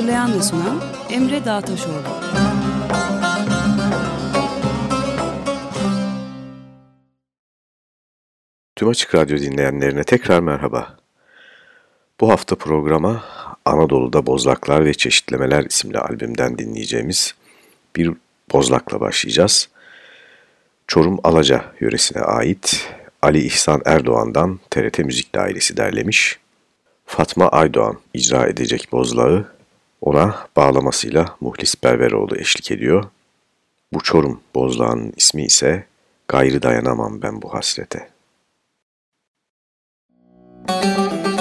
Hazırlayan ve sunan Emre Dağtaşoğlu. Tüm Açık Radyo dinleyenlerine tekrar merhaba. Bu hafta programa Anadolu'da Bozlaklar ve Çeşitlemeler isimli albümden dinleyeceğimiz bir bozlakla başlayacağız. Çorum Alaca yöresine ait Ali İhsan Erdoğan'dan TRT Müzik Dairesi derlemiş. Fatma Aydoğan icra edecek bozlağı ona bağlamasıyla Muhlis Berberoğlu eşlik ediyor. Bu Çorum bozlağının ismi ise Gayrı Dayanamam Ben Bu Hasrete. Müzik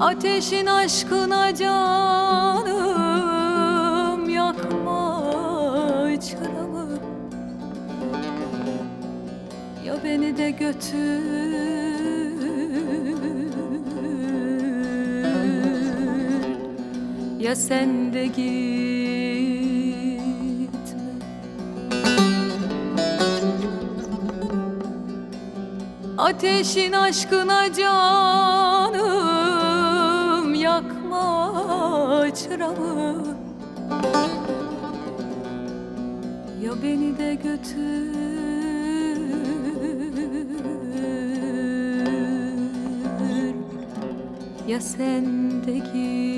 Ateşin aşkına canım yakma çıramı Ya beni de götür Ya sen de gitme Ateşin aşkına canım çıramı Ya beni de götür. Ya sen de git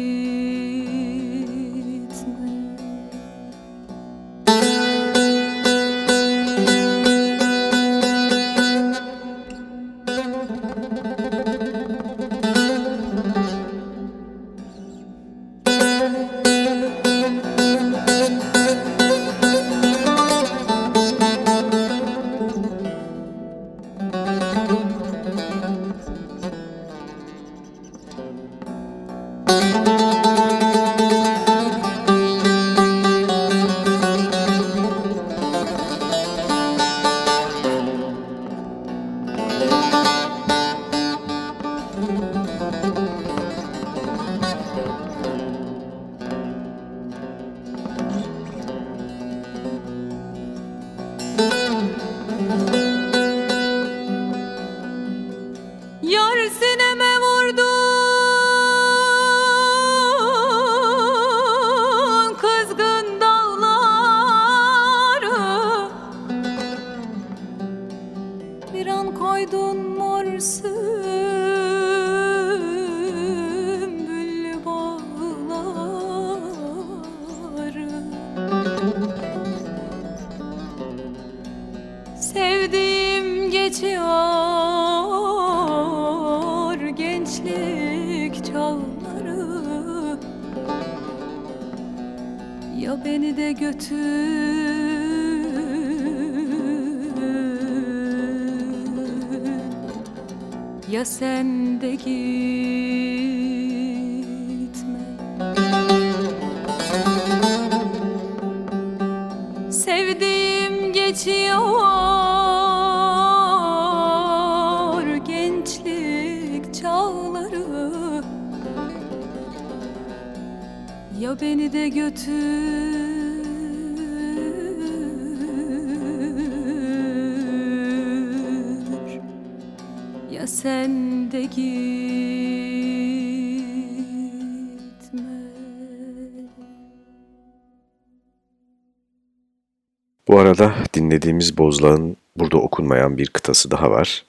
arada dinlediğimiz Bozlağ'ın burada okunmayan bir kıtası daha var.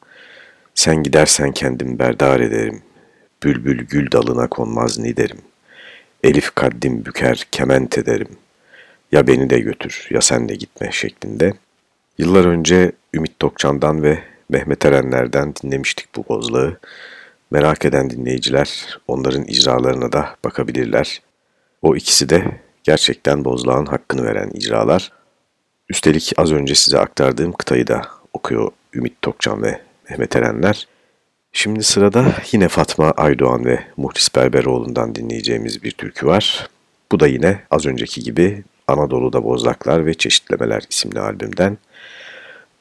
Sen gidersen kendim berdar ederim. Bülbül gül dalına konmaz ni derim. Elif kaddim büker kement ederim. Ya beni de götür ya sen de gitme şeklinde. Yıllar önce Ümit Tokcan'dan ve Mehmet Erenler'den dinlemiştik bu Bozlağ'ı. Merak eden dinleyiciler onların icralarına da bakabilirler. O ikisi de gerçekten Bozlağ'ın hakkını veren icralar. Üstelik az önce size aktardığım kıtayı da okuyor Ümit Tokcan ve Mehmet Erenler. Şimdi sırada yine Fatma Aydoğan ve Muhlis Berberoğlu'ndan dinleyeceğimiz bir türkü var. Bu da yine az önceki gibi Anadolu'da Bozlaklar ve Çeşitlemeler isimli albümden.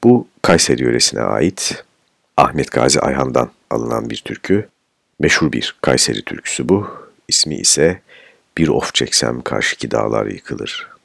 Bu Kayseri yöresine ait Ahmet Gazi Ayhan'dan alınan bir türkü. Meşhur bir Kayseri türküsü bu. İsmi ise Bir Of Çeksem Karşıki Dağlar Yıkılır.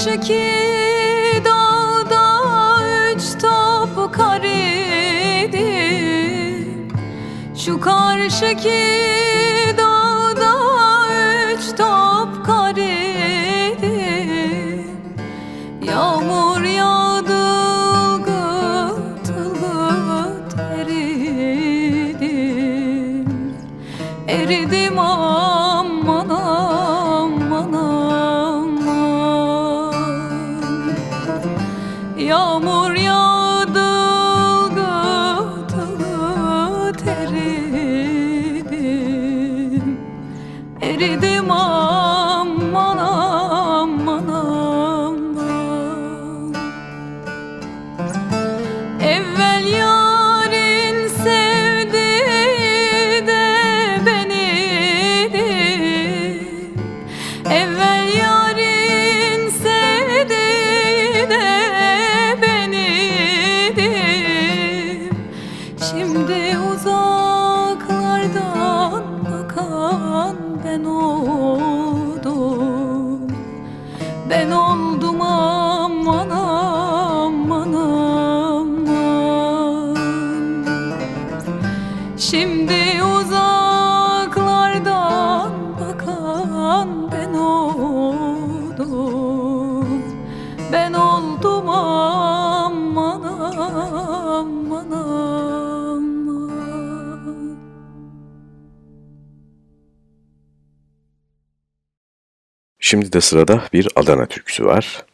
Varmış iki dağda üç top karidi Şu karşıki Şimdi de sırada bir Adana türküsü var.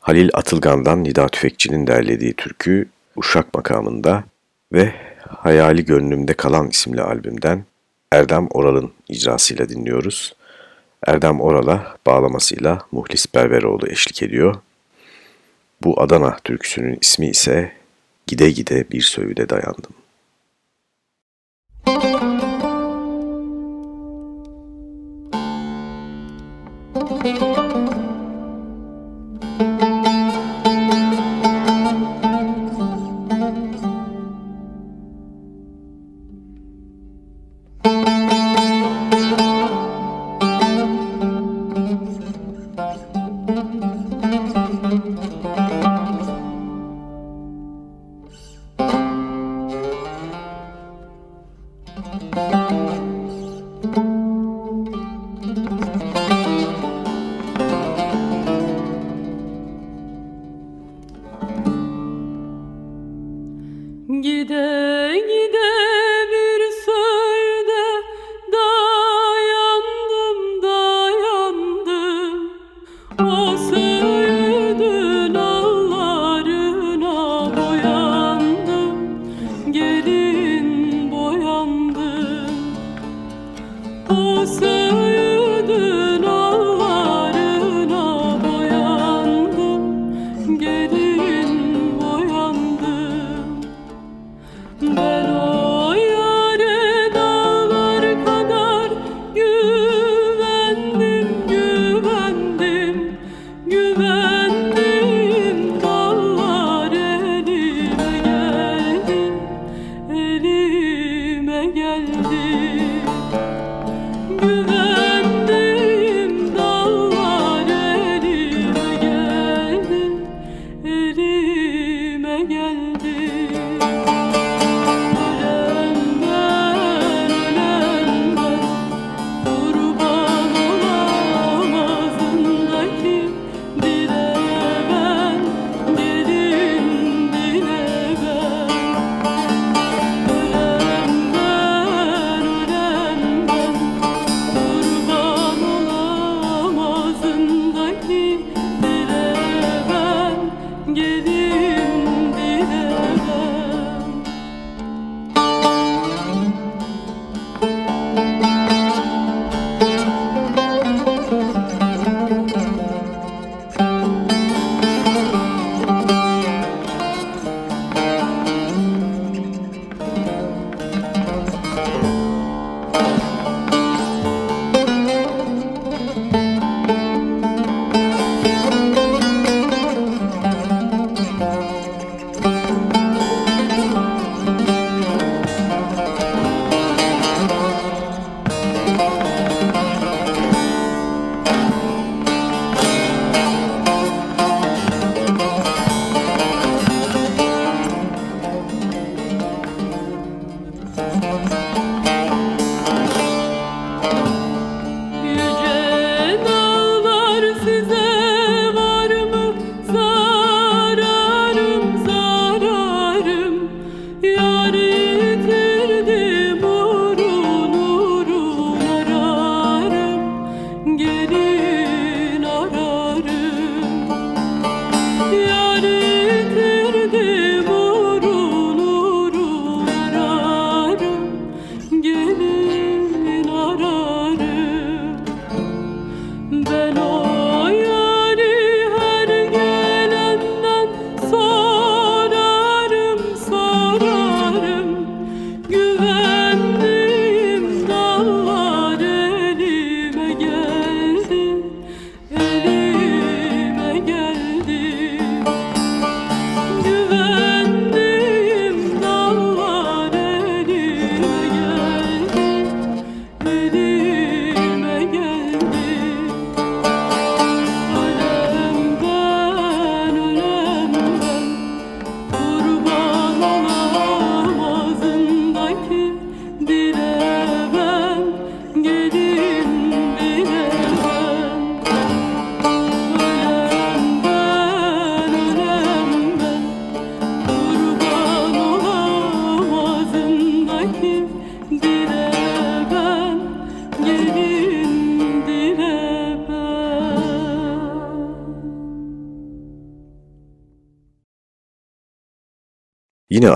Halil Atılgan'dan Nida Tüfekçi'nin derlediği türkü Uşak makamında ve Hayali Gönlümde Kalan isimli albümden Erdem Oral'ın icrasıyla dinliyoruz. Erdem Oral'a bağlamasıyla Muhlis Berberoğlu eşlik ediyor. Bu Adana türküsünün ismi ise Gide Gide Bir Söğüde Dayandım.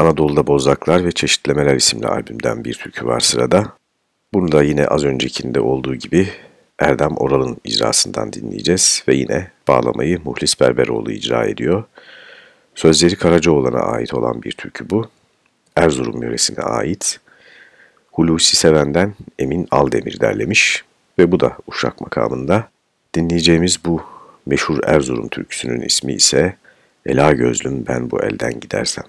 Anadolu'da Bozlaklar ve Çeşitlemeler isimli albümden bir türkü var sırada. Bunu da yine az öncekinde olduğu gibi Erdem Oral'ın icrasından dinleyeceğiz ve yine bağlamayı Muhlis Berberoğlu icra ediyor. Sözleri Karacaoğlan'a ait olan bir türkü bu. Erzurum yöresine ait. Hulusi Seven'den Emin Aldemir derlemiş ve bu da Uşak makamında. Dinleyeceğimiz bu meşhur Erzurum türküsünün ismi ise Ela gözlüm ben bu elden gidersem.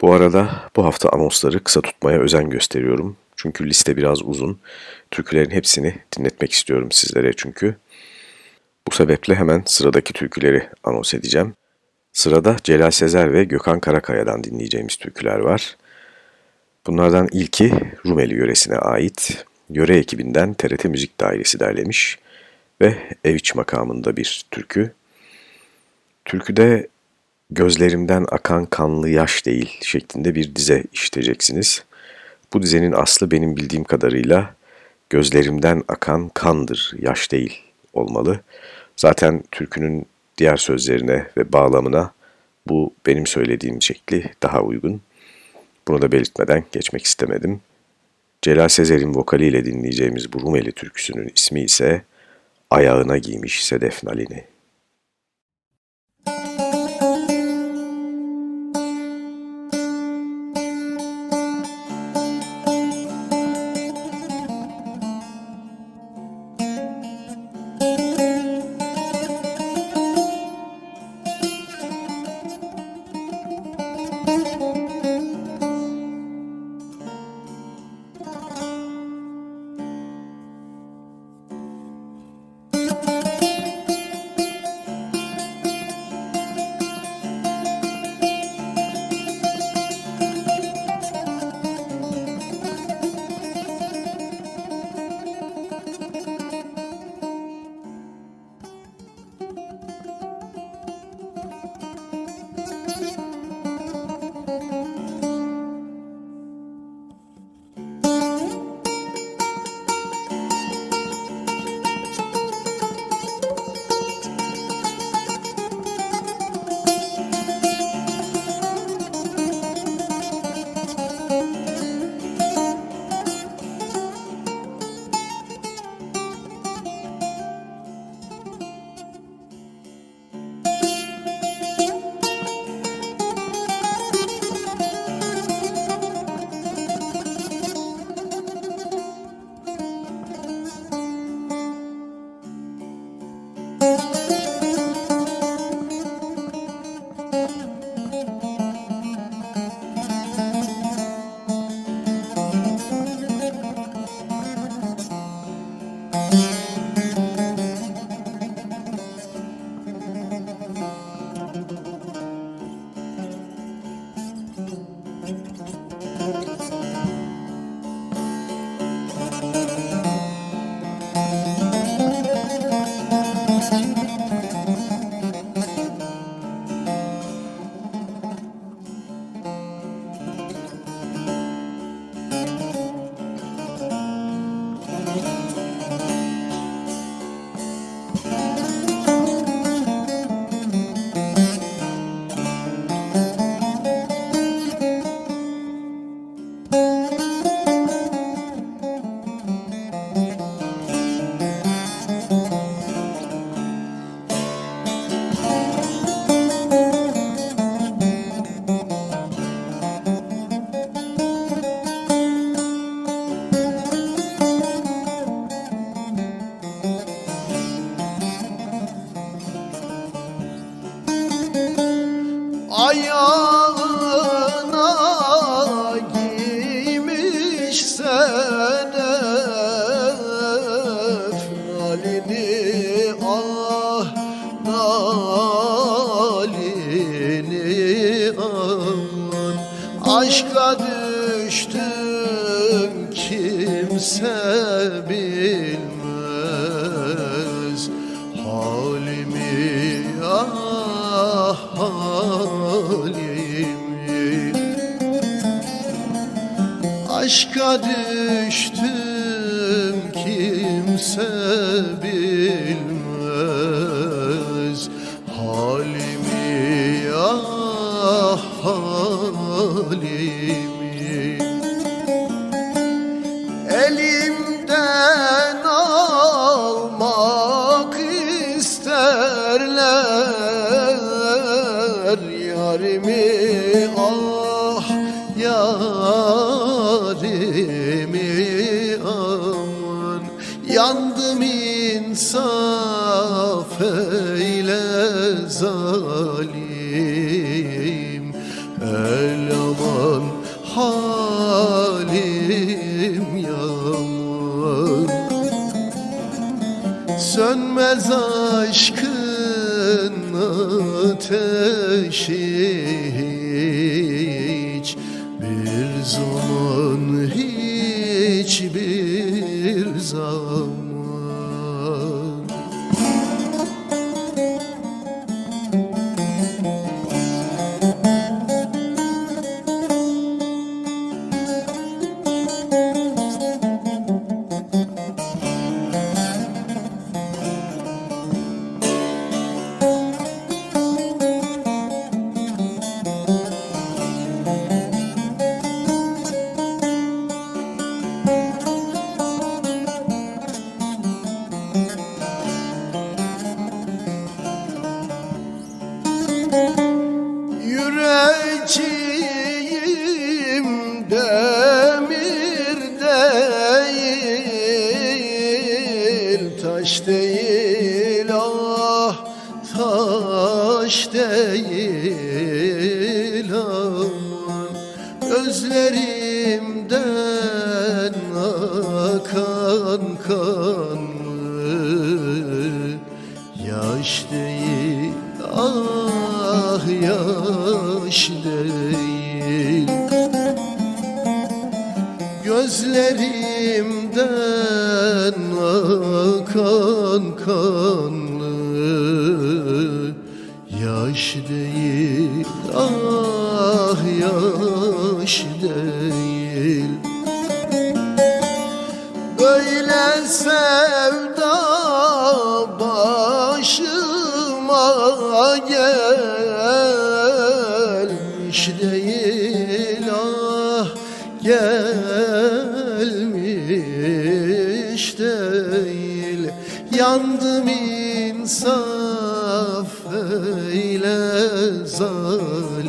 Bu arada bu hafta anonsları kısa tutmaya özen gösteriyorum. Çünkü liste biraz uzun. Türkülerin hepsini dinletmek istiyorum sizlere çünkü. Bu sebeple hemen sıradaki türküleri anons edeceğim. Sırada Celal Sezer ve Gökhan Karakaya'dan dinleyeceğimiz türküler var. Bunlardan ilki Rumeli yöresine ait. Yöre ekibinden TRT Müzik Dairesi derlemiş ve ev iç makamında bir türkü. Türküde gözlerimden akan kanlı yaş değil şeklinde bir dize işiteceksiniz. Bu dizenin aslı benim bildiğim kadarıyla gözlerimden akan kandır, yaş değil olmalı. Zaten türkünün diğer sözlerine ve bağlamına bu benim söylediğim şekli daha uygun. Bunu da belirtmeden geçmek istemedim. Celal Sezer'in vokaliyle dinleyeceğimiz bu Rumeli türküsünün ismi ise Ayağına Giymiş Sedef Nalini. Sönmez aşkın ateşi hiç. Bir zaman hiçbir gelmiş değil ah gelmiş değil. Yandım insaf eyle zalim.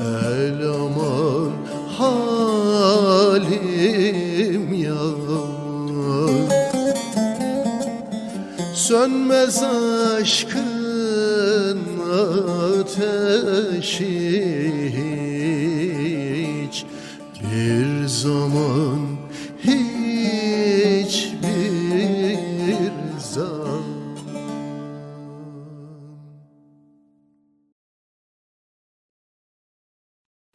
El aman halim yaman Sönmez aşkın ateşi hiç Bir zaman hiçbir zaman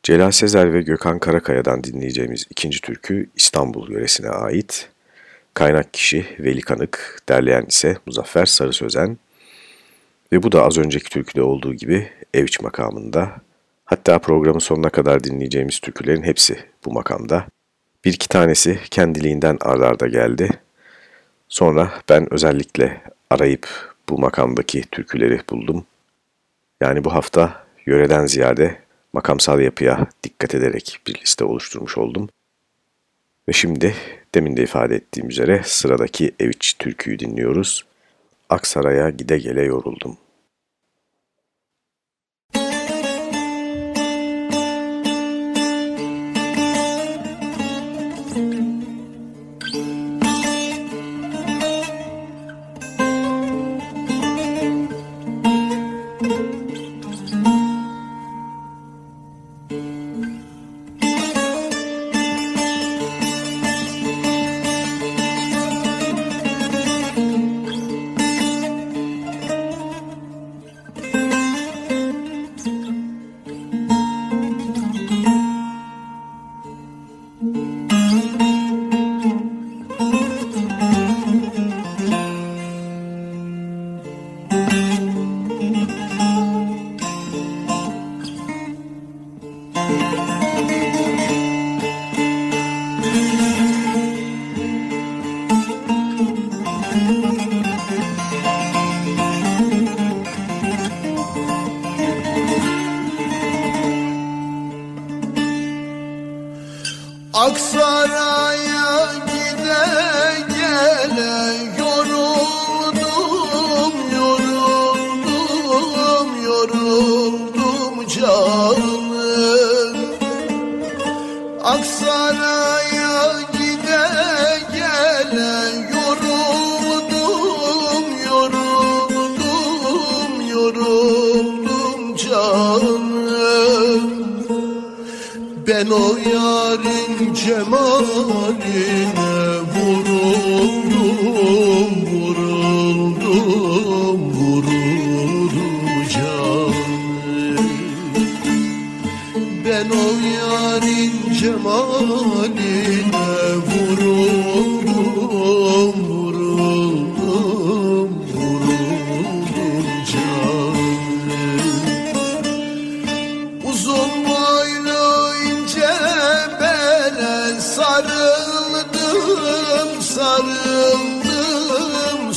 Celal Sezer ve Gökhan Karakaya'dan dinleyeceğimiz ikinci türkü İstanbul yöresine ait. Kaynak kişi Veli Kanık, derleyen ise Muzaffer Sarı Sözen. Ve bu da az önceki türküde olduğu gibi Evç makamında. Hatta programın sonuna kadar dinleyeceğimiz türkülerin hepsi bu makamda. Bir iki tanesi kendiliğinden ardarda geldi. Sonra ben özellikle arayıp bu makamdaki türküleri buldum. Yani bu hafta yöreden ziyade makamsal yapıya dikkat ederek bir liste oluşturmuş oldum. Ve şimdi demin de ifade ettiğim üzere sıradaki Eviç türküyü dinliyoruz. Aksaray'a gide gele yoruldum.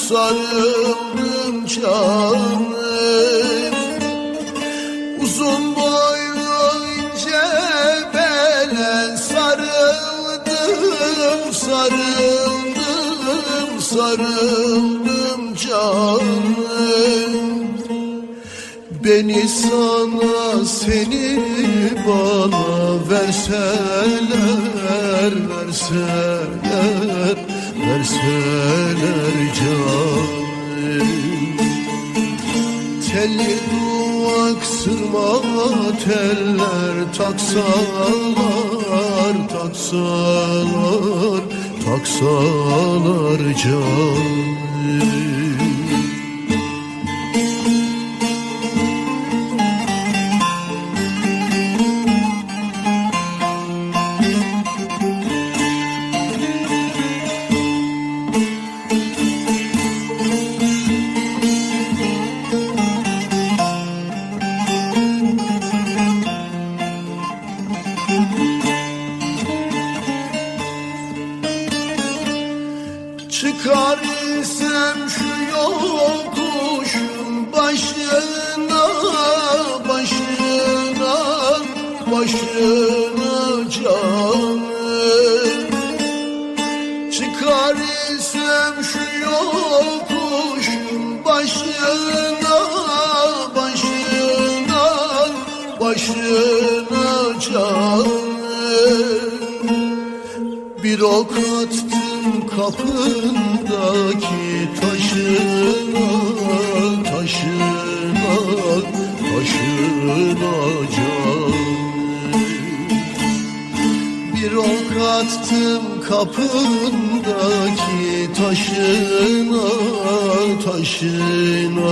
Sarıldım canım Uzun boylu ince bele sarıldım Sarıldım, sarıldım canım Beni sana seni bana verseler verseler verseler canım Telli duvak sırma teller taksalar taksalar taksalar canım başına canım Bir ok attım kapındaki taşına Taşına, taşına canım Bir ok attım kapındaki taşına Taşına,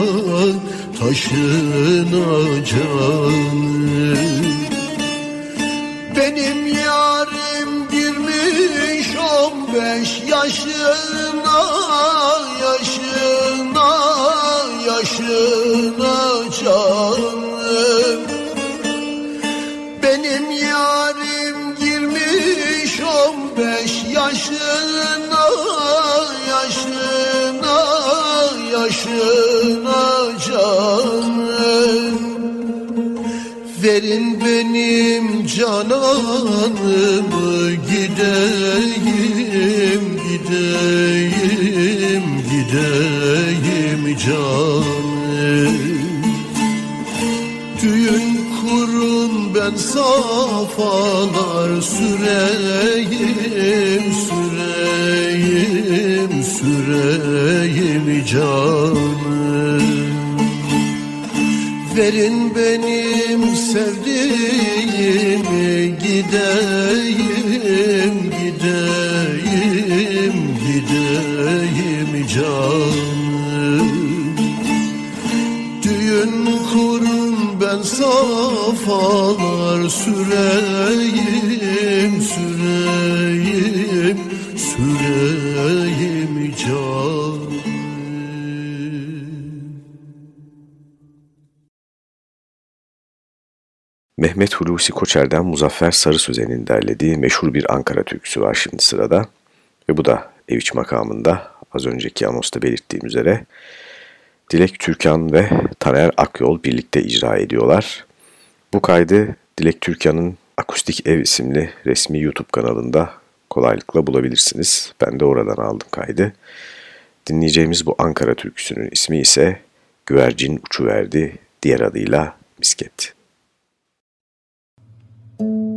taşına canım Benim yarim girmiş on beş yaşına Yaşına, yaşına canım. Benim yarim girmiş on beş yaşına Yaşına, yaşına Verin benim cananımı gideyim, gideyim, gideyim canım. Düğün kurun ben safalar süreyim, süreyim, süreyim canım Verin benim sevdiğimi gideyim, gideyim, gideyim canım. Düğün kurun ben safalar süreyim, süreyim süreyim canım Mehmet Hulusi Koçer'den Muzaffer Sarı Sözen'in derlediği meşhur bir Ankara türküsü var şimdi sırada. Ve bu da ev iç makamında az önceki anosta belirttiğim üzere Dilek Türkan ve Taner Akyol birlikte icra ediyorlar. Bu kaydı Dilek Türkan'ın Akustik Ev isimli resmi YouTube kanalında kolaylıkla bulabilirsiniz. Ben de oradan aldım kaydı. Dinleyeceğimiz bu Ankara türküsünün ismi ise Güvercin Uçuverdi, diğer adıyla Misket. Ben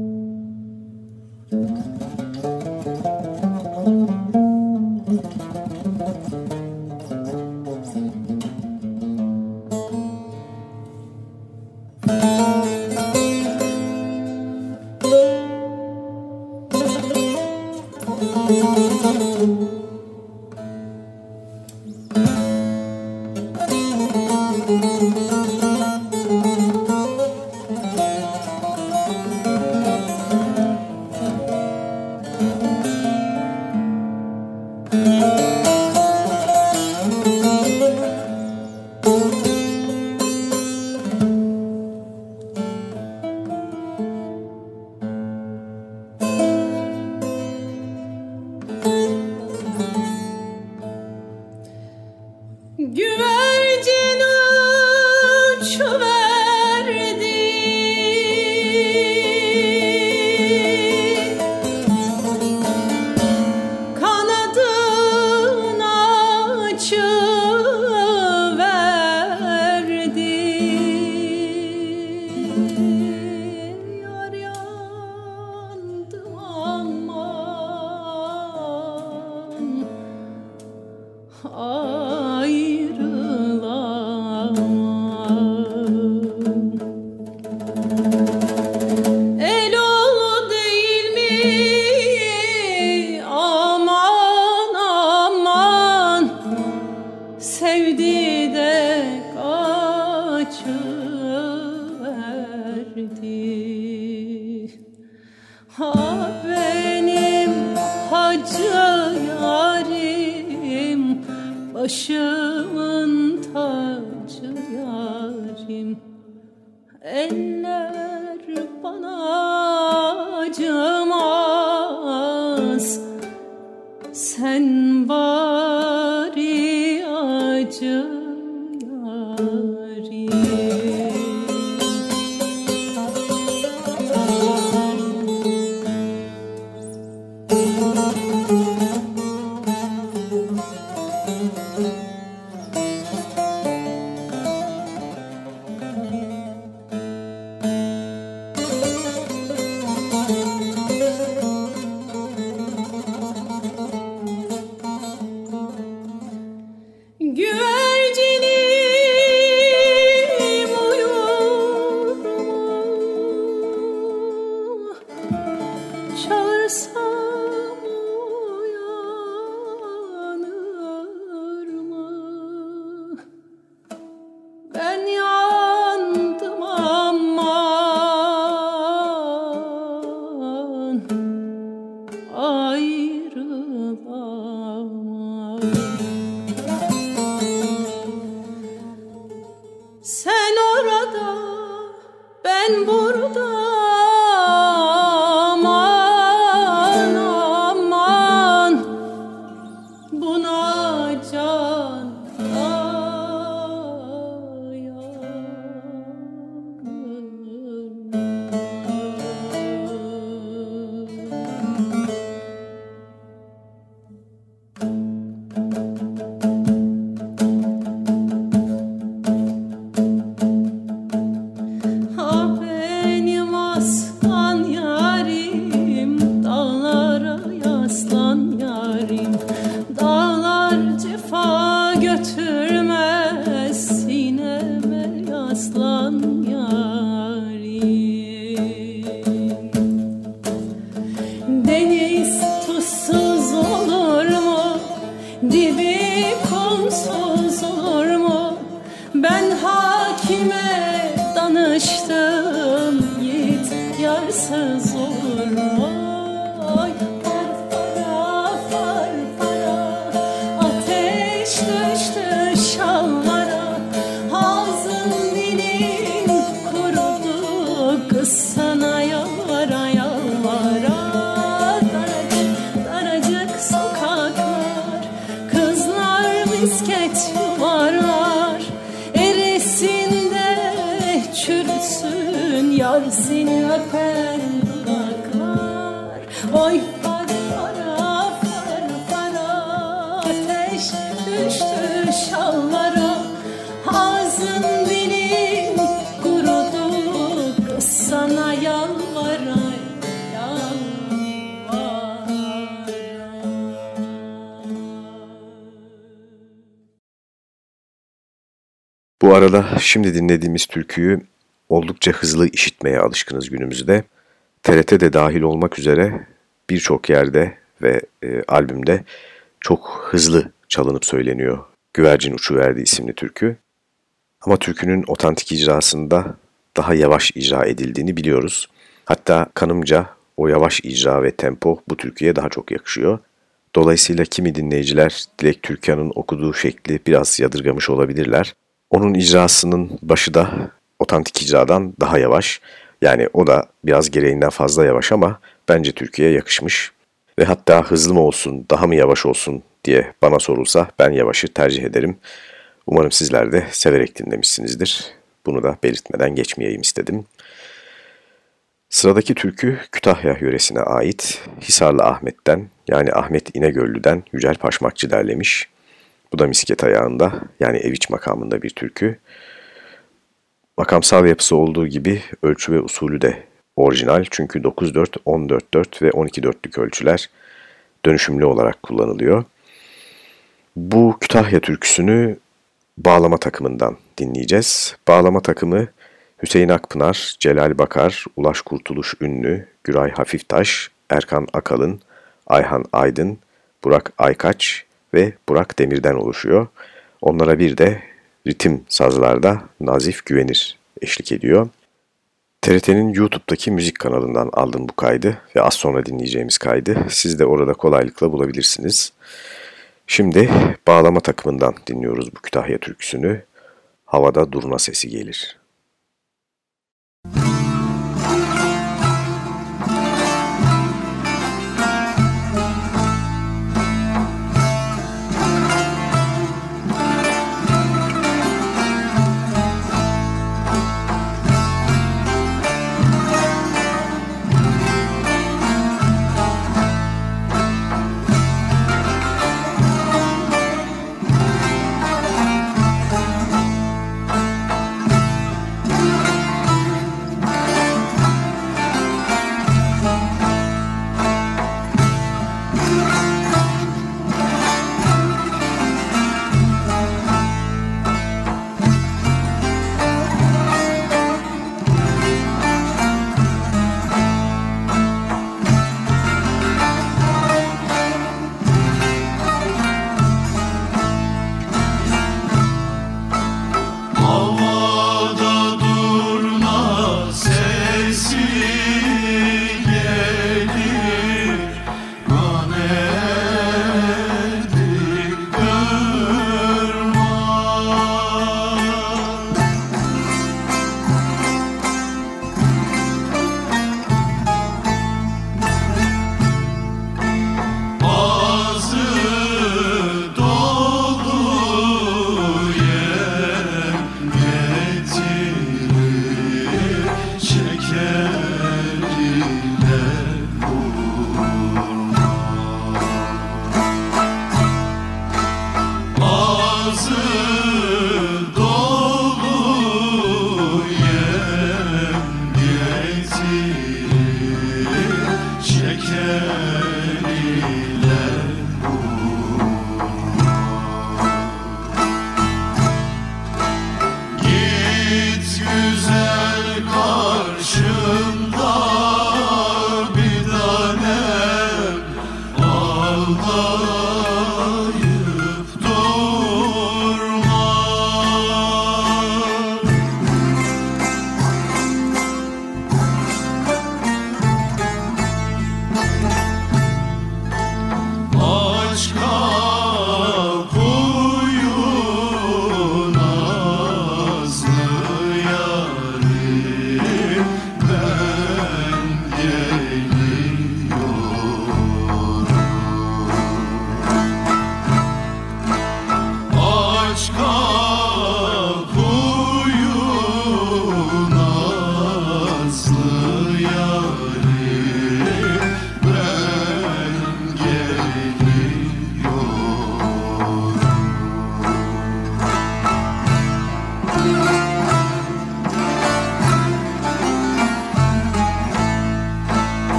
misket var var Eresinde çürüsün yar seni öper bakar Oy Bu arada şimdi dinlediğimiz türküyü oldukça hızlı işitmeye alışkınız günümüzde. TRT'de dahil olmak üzere birçok yerde ve e, albümde çok hızlı çalınıp söyleniyor. Güvercin Uçuverdi isimli türkü. Ama türkünün otantik icrasında daha yavaş icra edildiğini biliyoruz. Hatta kanımca o yavaş icra ve tempo bu türküye daha çok yakışıyor. Dolayısıyla kimi dinleyiciler Dilek Türkan'ın okuduğu şekli biraz yadırgamış olabilirler. Onun icrasının başı da otantik icradan daha yavaş. Yani o da biraz gereğinden fazla yavaş ama bence Türkiye'ye yakışmış. Ve hatta hızlı mı olsun, daha mı yavaş olsun diye bana sorulsa ben yavaşı tercih ederim. Umarım sizler de severek dinlemişsinizdir. Bunu da belirtmeden geçmeyeyim istedim. Sıradaki türkü Kütahya yöresine ait Hisarlı Ahmet'ten yani Ahmet İnegöllü'den Yücel Paşmakçı derlemiş. Bu da misket ayağında yani eviç makamında bir türkü. Makamsal yapısı olduğu gibi ölçü ve usulü de orijinal çünkü 9-4, 14-4 ve 12-4'lük ölçüler dönüşümlü olarak kullanılıyor. Bu Kütahya türküsünü bağlama takımından dinleyeceğiz. Bağlama takımı Hüseyin Akpınar, Celal Bakar, Ulaş Kurtuluş Ünlü, Güray Hafiftaş, Erkan Akalın, Ayhan Aydın, Burak Aykaç ve Burak Demir'den oluşuyor. Onlara bir de ritim sazlarda Nazif Güvenir eşlik ediyor. TRT'nin YouTube'daki müzik kanalından aldım bu kaydı ve az sonra dinleyeceğimiz kaydı siz de orada kolaylıkla bulabilirsiniz. Şimdi bağlama takımından dinliyoruz bu Kütahya türküsünü. Havada durna sesi gelir.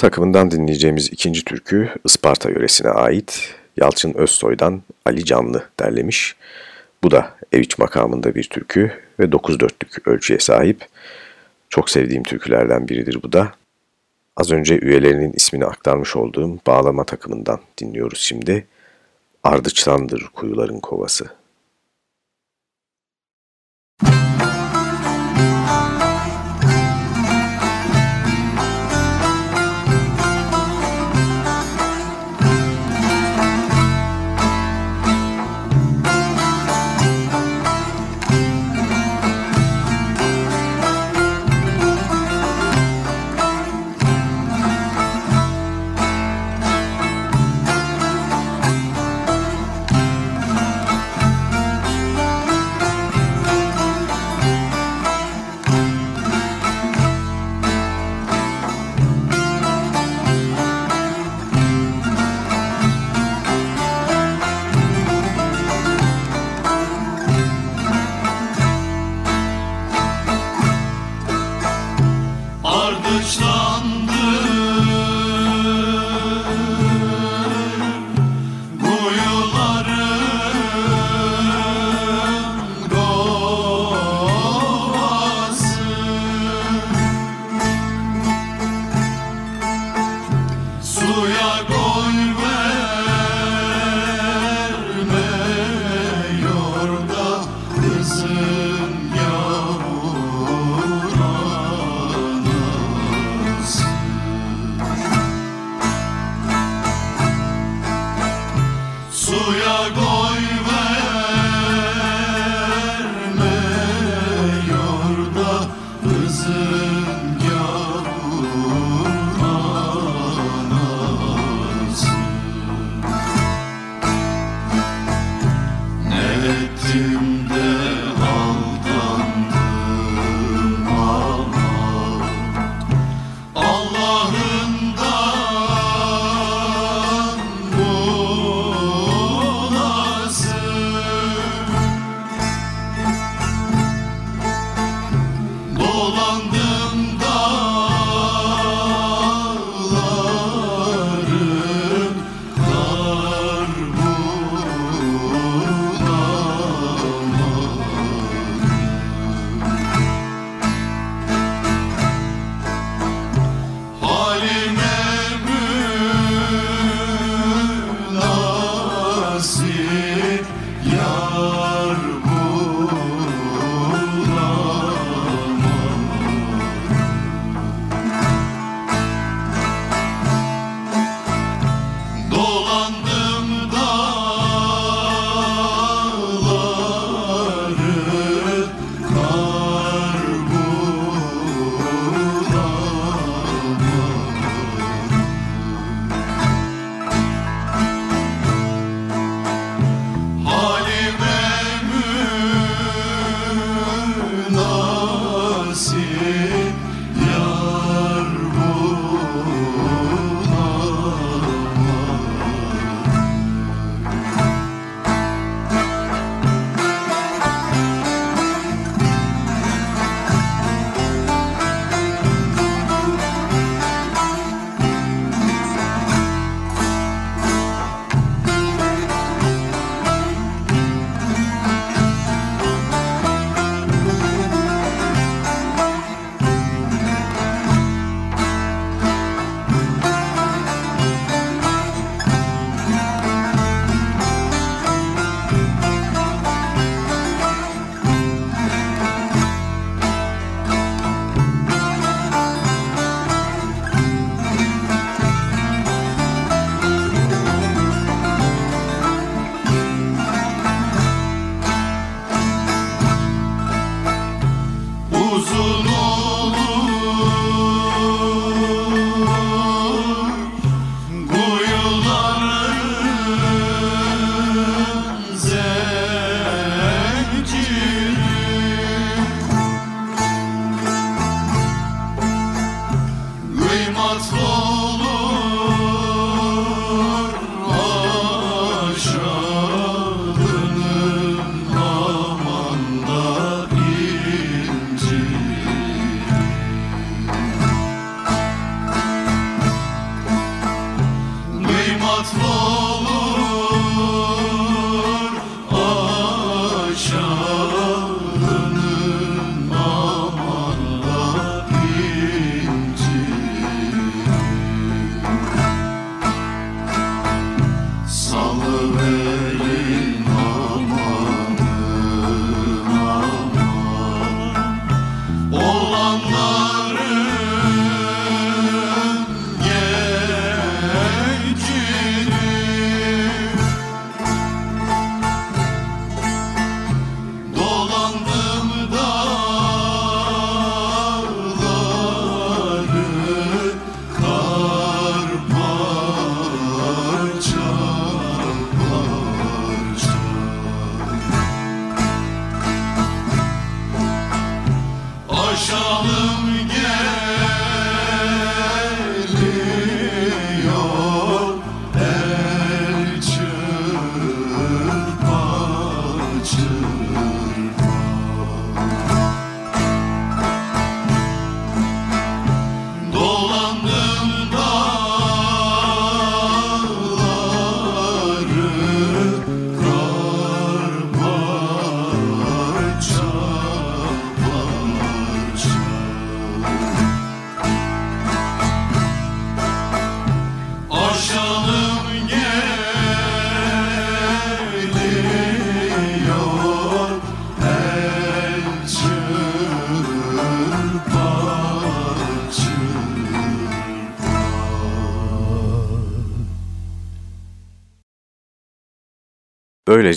Takımından dinleyeceğimiz ikinci türkü Isparta yöresine ait Yalçın Özsoy'dan Ali Canlı derlemiş. Bu da ev iç makamında bir türkü ve 9 dörtlük ölçüye sahip. Çok sevdiğim türkülerden biridir bu da. Az önce üyelerinin ismini aktarmış olduğum bağlama takımından dinliyoruz şimdi. Ardıçlandır kuyuların kovası.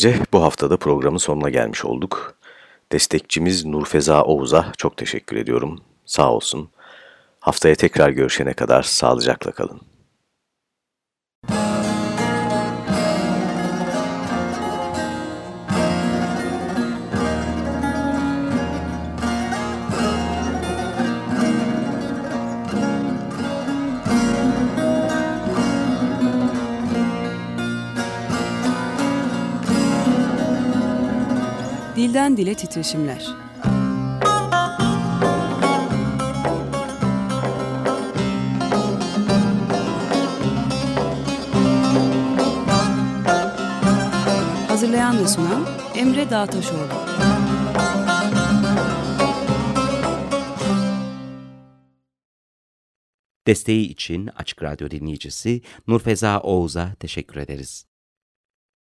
Böylece bu haftada programın sonuna gelmiş olduk. Destekçimiz Nurfeza Oğuz'a çok teşekkür ediyorum. Sağ olsun. Haftaya tekrar görüşene kadar sağlıcakla kalın. Dilden dile titreşimler. Hazırlayan ve sunan Emre Dağtaşoğlu. Desteği için Açık Radyo dinleyicisi Nurfeza Oğuz'a teşekkür ederiz.